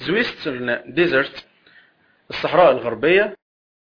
زويسترن ديزرت الصحراء الغربية.